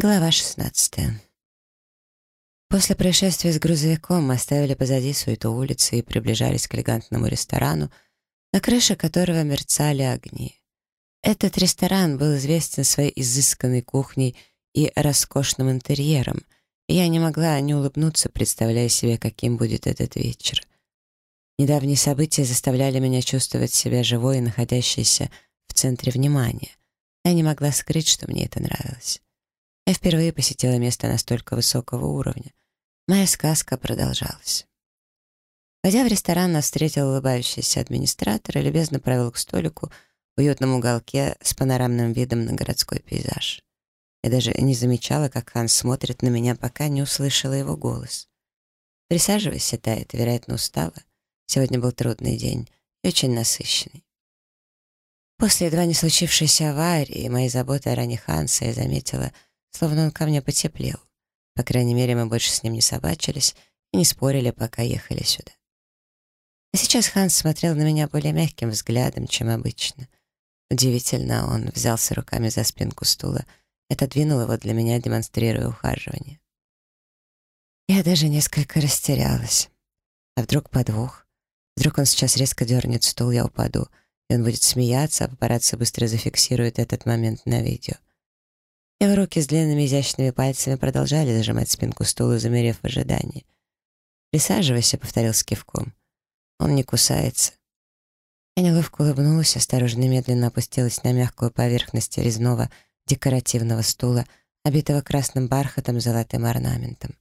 Глава 16. После происшествия с грузовиком мы оставили позади суету улицы и приближались к элегантному ресторану, на крыше которого мерцали огни. Этот ресторан был известен своей изысканной кухней и роскошным интерьером, и я не могла не улыбнуться, представляя себе, каким будет этот вечер. Недавние события заставляли меня чувствовать себя живой и находящейся в центре внимания. Я не могла скрыть, что мне это нравилось. Я впервые посетила место настолько высокого уровня. Моя сказка продолжалась. Войдя в ресторан, нас встретил улыбающийся администратор и любезно провел к столику в уютном уголке с панорамным видом на городской пейзаж. Я даже не замечала, как Ханс смотрит на меня, пока не услышала его голос. «Присаживайся, Тай, вероятно, устала. Сегодня был трудный день и очень насыщенный». После едва не случившейся аварии и моей заботы о ране Ханса я заметила — словно он ко мне потеплел. По крайней мере, мы больше с ним не собачились и не спорили, пока ехали сюда. А сейчас Ханс смотрел на меня более мягким взглядом, чем обычно. Удивительно, он взялся руками за спинку стула и отодвинул его для меня, демонстрируя ухаживание. Я даже несколько растерялась. А вдруг подвох? Вдруг он сейчас резко дернет стул, я упаду, и он будет смеяться, а папарацци быстро зафиксирует этот момент на видео. Его руки с длинными изящными пальцами продолжали зажимать спинку стула, замерев в ожидании. «Присаживайся», — повторил с кивком. «Он не кусается». Я неловко улыбнулась, осторожно и медленно опустилась на мягкую поверхность резного декоративного стула, обитого красным бархатом с золотым орнаментом.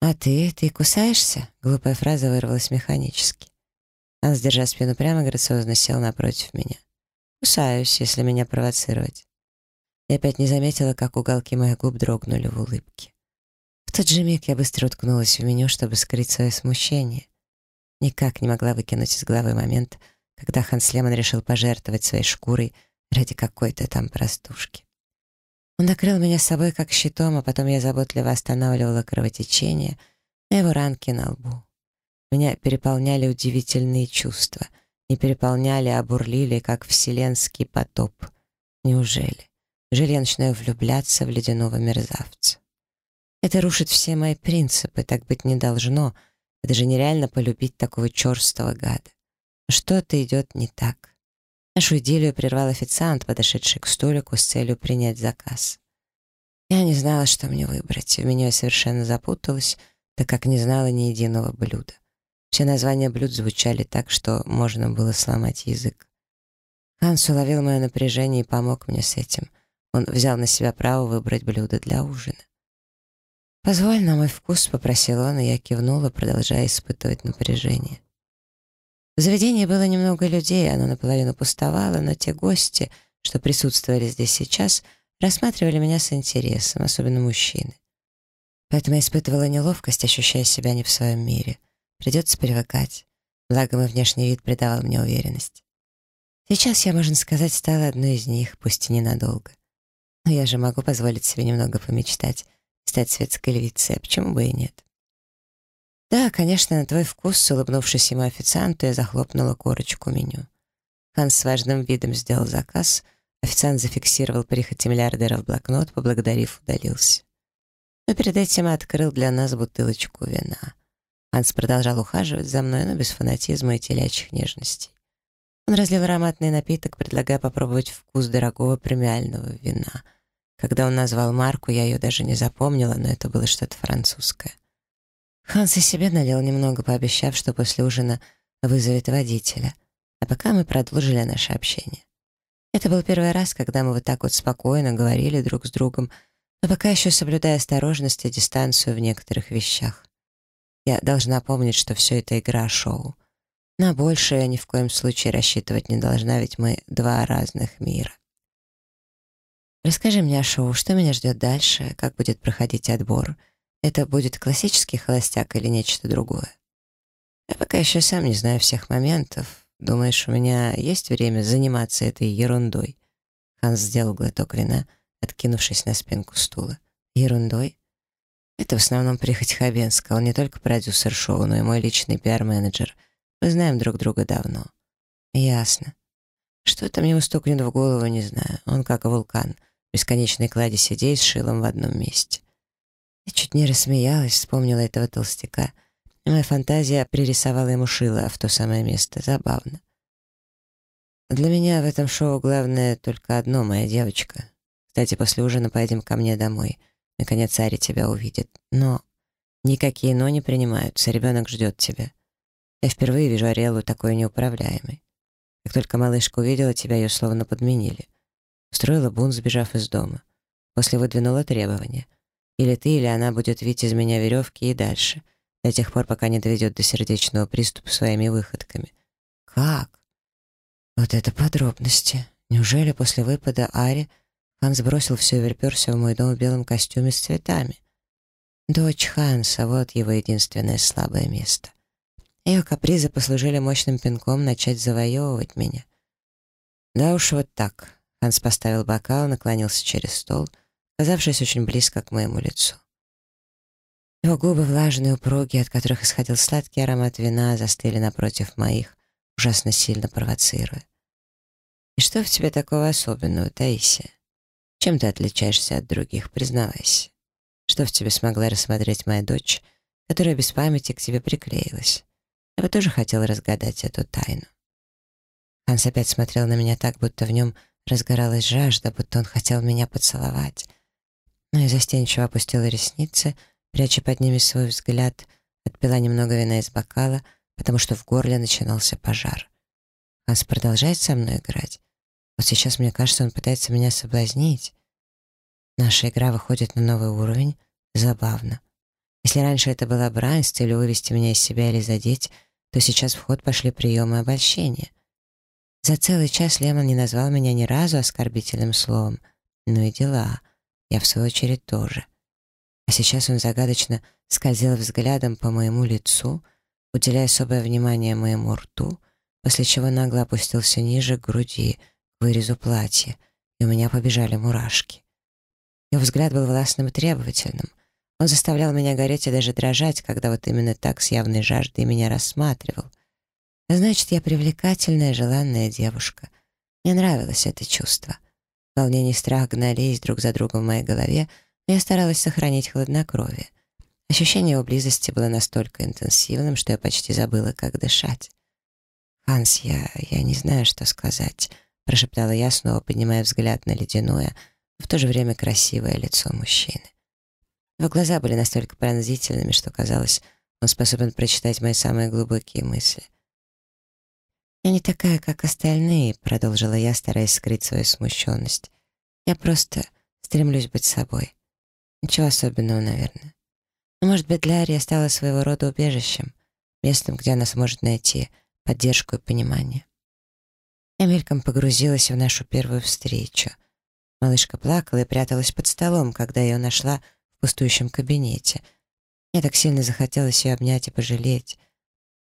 «А ты? Ты кусаешься?» — глупая фраза вырвалась механически. Он, сдержав спину прямо, грациозно сел напротив меня. «Кусаюсь, если меня провоцировать». Я опять не заметила, как уголки моих губ дрогнули в улыбке. В тот же миг я быстро уткнулась в меню, чтобы скрыть свое смущение. Никак не могла выкинуть из головы момент, когда Ханс Лемон решил пожертвовать своей шкурой ради какой-то там простушки. Он накрыл меня с собой как щитом, а потом я заботливо останавливала кровотечение на его ранке на лбу. Меня переполняли удивительные чувства. Не переполняли, а бурлили, как вселенский потоп. Неужели? Я начинаю влюбляться в ледяного мерзавца? Это рушит все мои принципы, так быть не должно. Это же нереально полюбить такого черстого гада. Что-то идет не так. Нашу идиллию прервал официант, подошедший к столику с целью принять заказ. Я не знала, что мне выбрать. В меню я совершенно запуталась, так как не знала ни единого блюда. Все названия блюд звучали так, что можно было сломать язык. Ханс уловил мое напряжение и помог мне с этим — он взял на себя право выбрать блюдо для ужина. «Позволь на мой вкус», — попросил он, и я кивнула, продолжая испытывать напряжение. В заведении было немного людей, оно наполовину пустовало, но те гости, что присутствовали здесь сейчас, рассматривали меня с интересом, особенно мужчины. Поэтому я испытывала неловкость, ощущая себя не в своем мире. Придется привыкать. Благо, мой внешний вид придавал мне уверенность. Сейчас я, можно сказать, стала одной из них, пусть и ненадолго. Но я же могу позволить себе немного помечтать, стать светской львицей, а почему бы и нет? Да, конечно, на твой вкус, улыбнувшись ему официанту, я захлопнула корочку меню. Ханс с важным видом сделал заказ, официант зафиксировал прихоти миллиардера в блокнот, поблагодарив, удалился. Но перед этим открыл для нас бутылочку вина. Ханс продолжал ухаживать за мной, но без фанатизма и телячьих нежностей. Он разлил ароматный напиток, предлагая попробовать вкус дорогого премиального вина. Когда он назвал марку, я ее даже не запомнила, но это было что-то французское. Ханс и себе налил немного, пообещав, что после ужина вызовет водителя. А пока мы продолжили наше общение. Это был первый раз, когда мы вот так вот спокойно говорили друг с другом, но пока еще соблюдая осторожность и дистанцию в некоторых вещах. Я должна помнить, что все это игра-шоу. На большее я ни в коем случае рассчитывать не должна, ведь мы два разных мира. Расскажи мне о шоу, что меня ждет дальше, как будет проходить отбор. Это будет классический холостяк или нечто другое? Я пока еще сам не знаю всех моментов. Думаешь, у меня есть время заниматься этой ерундой? Ханс сделал глоток вина, откинувшись на спинку стула. Ерундой? Это в основном прихоть Хабенска. Он не только продюсер шоу, но и мой личный пиар-менеджер — мы знаем друг друга давно. Ясно. Что-то мне стукнет в голову, не знаю. Он как вулкан. бесконечной кладезь идей с шилом в одном месте. Я чуть не рассмеялась, вспомнила этого толстяка, моя фантазия пририсовала ему шило в то самое место. Забавно. Для меня в этом шоу главное только одно, моя девочка. Кстати, после ужина поедем ко мне домой. Наконец Ари тебя увидит. Но никакие «но» не принимаются, ребенок ждет тебя. Я впервые вижу Ариэлу такой неуправляемой. Как только малышка увидела тебя, ее словно подменили. Устроила бунт, сбежав из дома. После выдвинула требования. Или ты, или она будет видеть из меня веревки и дальше, до тех пор, пока не доведет до сердечного приступа своими выходками. Как? Вот это подробности. Неужели после выпада Ари Ханс бросил все и верперся в мой дом в белом костюме с цветами? Дочь Ханса, вот его единственное слабое место. Ее капризы послужили мощным пинком начать завоевывать меня. Да уж вот так. Ханс поставил бокал, наклонился через стол, оказавшись очень близко к моему лицу. Его губы влажные, упругие, от которых исходил сладкий аромат вина, застыли напротив моих, ужасно сильно провоцируя. «И что в тебе такого особенного, Таисия? Чем ты отличаешься от других, признавайся? Что в тебе смогла рассмотреть моя дочь, которая без памяти к тебе приклеилась? Я бы тоже хотел разгадать эту тайну. Ханс опять смотрел на меня так, будто в нем разгоралась жажда, будто он хотел меня поцеловать. Но я застенчиво опустила ресницы, пряча под ними свой взгляд, отпила немного вина из бокала, потому что в горле начинался пожар. Ханс продолжает со мной играть. Вот сейчас, мне кажется, он пытается меня соблазнить. Наша игра выходит на новый уровень. Забавно. Если раньше это была брань целью вывести меня из себя или задеть, то сейчас в ход пошли приемы обольщения. За целый час Лемон не назвал меня ни разу оскорбительным словом. Ну и дела. Я, в свою очередь, тоже. А сейчас он загадочно скользил взглядом по моему лицу, уделяя особое внимание моему рту, после чего нагло опустился ниже к груди, к вырезу платья, и у меня побежали мурашки. Его взгляд был властным и требовательным — он заставлял меня гореть и даже дрожать, когда вот именно так с явной жаждой меня рассматривал. А значит, я привлекательная, желанная девушка. Мне нравилось это чувство. Волнение и страх гнались друг за другом в моей голове, но я старалась сохранить хладнокровие. Ощущение его близости было настолько интенсивным, что я почти забыла, как дышать. «Ханс, я... я не знаю, что сказать», — прошептала я, снова поднимая взгляд на ледяное, в то же время красивое лицо мужчины. Его глаза были настолько пронзительными, что казалось, он способен прочитать мои самые глубокие мысли. «Я не такая, как остальные», — продолжила я, стараясь скрыть свою смущенность. «Я просто стремлюсь быть собой. Ничего особенного, наверное. Но, может быть, для Арии стала своего рода убежищем, местом, где она сможет найти поддержку и понимание». Я мельком погрузилась в нашу первую встречу. Малышка плакала и пряталась под столом, когда я ее нашла пустующем кабинете. Мне так сильно захотелось ее обнять и пожалеть.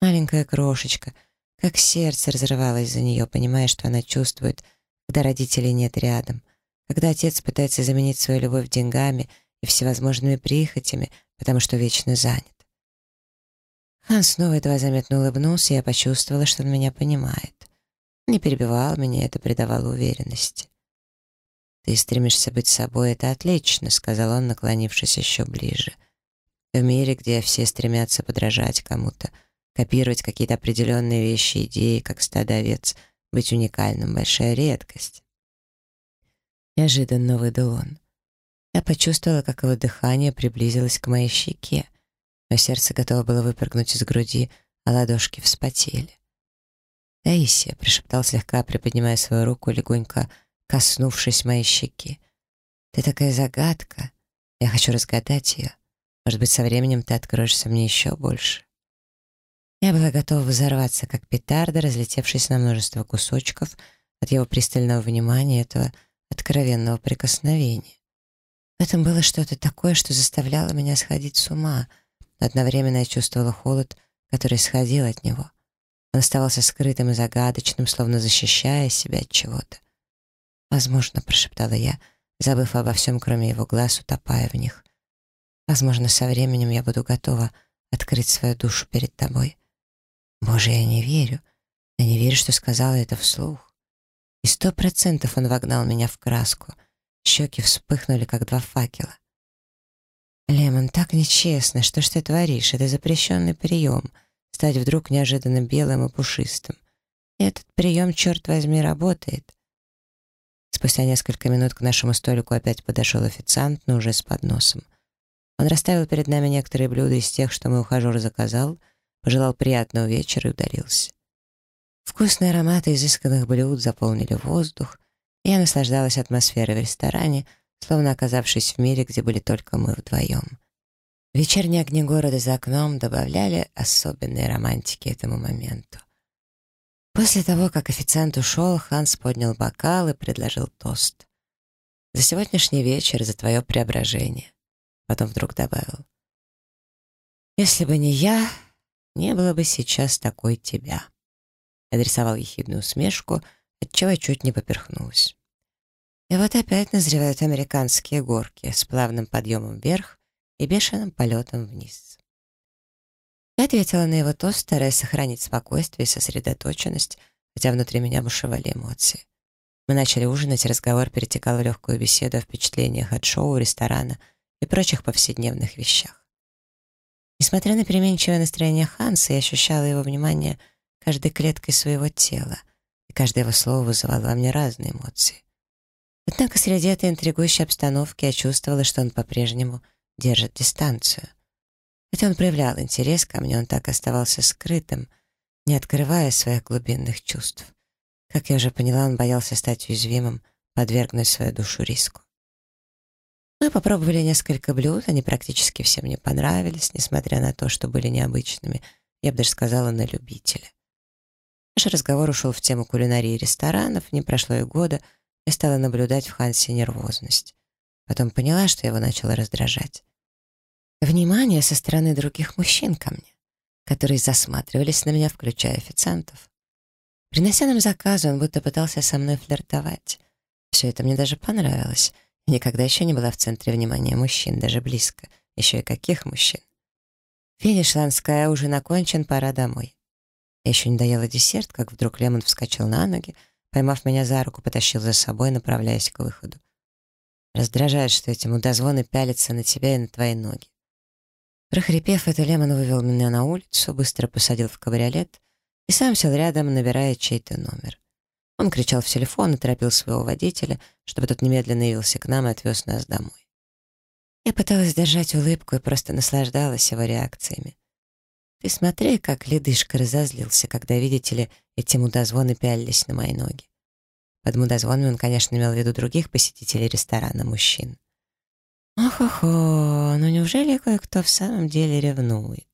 Маленькая крошечка, как сердце разрывалось за нее, понимая, что она чувствует, когда родителей нет рядом, когда отец пытается заменить свою любовь деньгами и всевозможными прихотями, потому что вечно занят. Хан снова едва заметно улыбнулся, и я почувствовала, что он меня понимает. Не перебивал меня, это придавало уверенности. «Ты стремишься быть собой, это отлично», — сказал он, наклонившись еще ближе. «В мире, где все стремятся подражать кому-то, копировать какие-то определенные вещи, идеи, как стадо овец, быть уникальным — большая редкость». Неожиданно выдал он. Я почувствовала, как его дыхание приблизилось к моей щеке. Мое сердце готово было выпрыгнуть из груди, а ладошки вспотели. «Таисия», — пришептал слегка, приподнимая свою руку, легонько коснувшись моей щеки. «Ты такая загадка. Я хочу разгадать ее. Может быть, со временем ты откроешься мне еще больше». Я была готова взорваться, как петарда, разлетевшись на множество кусочков от его пристального внимания этого откровенного прикосновения. В этом было что-то такое, что заставляло меня сходить с ума. Одновременно я чувствовала холод, который сходил от него. Он оставался скрытым и загадочным, словно защищая себя от чего-то. «Возможно», — прошептала я, забыв обо всем, кроме его глаз, утопая в них. «Возможно, со временем я буду готова открыть свою душу перед тобой. Боже, я не верю. Я не верю, что сказала это вслух. И сто процентов он вогнал меня в краску. Щеки вспыхнули, как два факела. «Лемон, так нечестно. Что ж ты творишь? Это запрещенный прием. Стать вдруг неожиданно белым и пушистым. Этот прием, черт возьми, работает». Спустя несколько минут к нашему столику опять подошел официант, но уже с подносом. Он расставил перед нами некоторые блюда из тех, что мой ухажер заказал, пожелал приятного вечера и удалился. Вкусные ароматы изысканных блюд заполнили воздух, и я наслаждалась атмосферой в ресторане, словно оказавшись в мире, где были только мы вдвоем. Вечерние огни города за окном добавляли особенной романтики этому моменту. После того, как официант ушел, Ханс поднял бокал и предложил тост. «За сегодняшний вечер, за твое преображение». Потом вдруг добавил. «Если бы не я, не было бы сейчас такой тебя». Адресовал ехидную усмешку, отчего я чуть не поперхнулась. И вот опять назревают американские горки с плавным подъемом вверх и бешеным полетом вниз. Я ответила на его тост, стараясь сохранить спокойствие и сосредоточенность, хотя внутри меня бушевали эмоции. Мы начали ужинать, разговор перетекал в легкую беседу о впечатлениях от шоу, ресторана и прочих повседневных вещах. Несмотря на переменчивое настроение Ханса, я ощущала его внимание каждой клеткой своего тела, и каждое его слово вызывало во мне разные эмоции. Однако среди этой интригующей обстановки я чувствовала, что он по-прежнему держит дистанцию. Хотя он проявлял интерес ко мне, он так оставался скрытым, не открывая своих глубинных чувств. Как я уже поняла, он боялся стать уязвимым, подвергнуть свою душу риску. Мы попробовали несколько блюд, они практически всем мне понравились, несмотря на то, что были необычными, я бы даже сказала, на любителя. Наш разговор ушел в тему кулинарии и ресторанов, не прошло и года — я стала наблюдать в Хансе нервозность. Потом поняла, что его начало раздражать. Внимание со стороны других мужчин ко мне, которые засматривались на меня, включая официантов. Принося нам заказы, он будто пытался со мной флиртовать. Все это мне даже понравилось. Я никогда еще не была в центре внимания мужчин, даже близко. Еще и каких мужчин. Финиш Ланская уже окончен, пора домой. Я еще не доела десерт, как вдруг Лемон вскочил на ноги, Поймав меня за руку, потащил за собой, направляясь к выходу. Раздражает, что эти мудозвоны пялятся на тебя и на твои ноги. Прохрипев это, Лемон вывел меня на улицу, быстро посадил в кабриолет и сам сел рядом, набирая чей-то номер. Он кричал в телефон и торопил своего водителя, чтобы тот немедленно явился к нам и отвез нас домой. Я пыталась держать улыбку и просто наслаждалась его реакциями. Ты смотри, как ледышка разозлился, когда, видите ли, эти мудозвоны пялились на мои ноги. Под мудозвонами он, конечно, имел в виду других посетителей ресторана, мужчин. Ох-охо, ну неужели кое-кто в самом деле ревнует?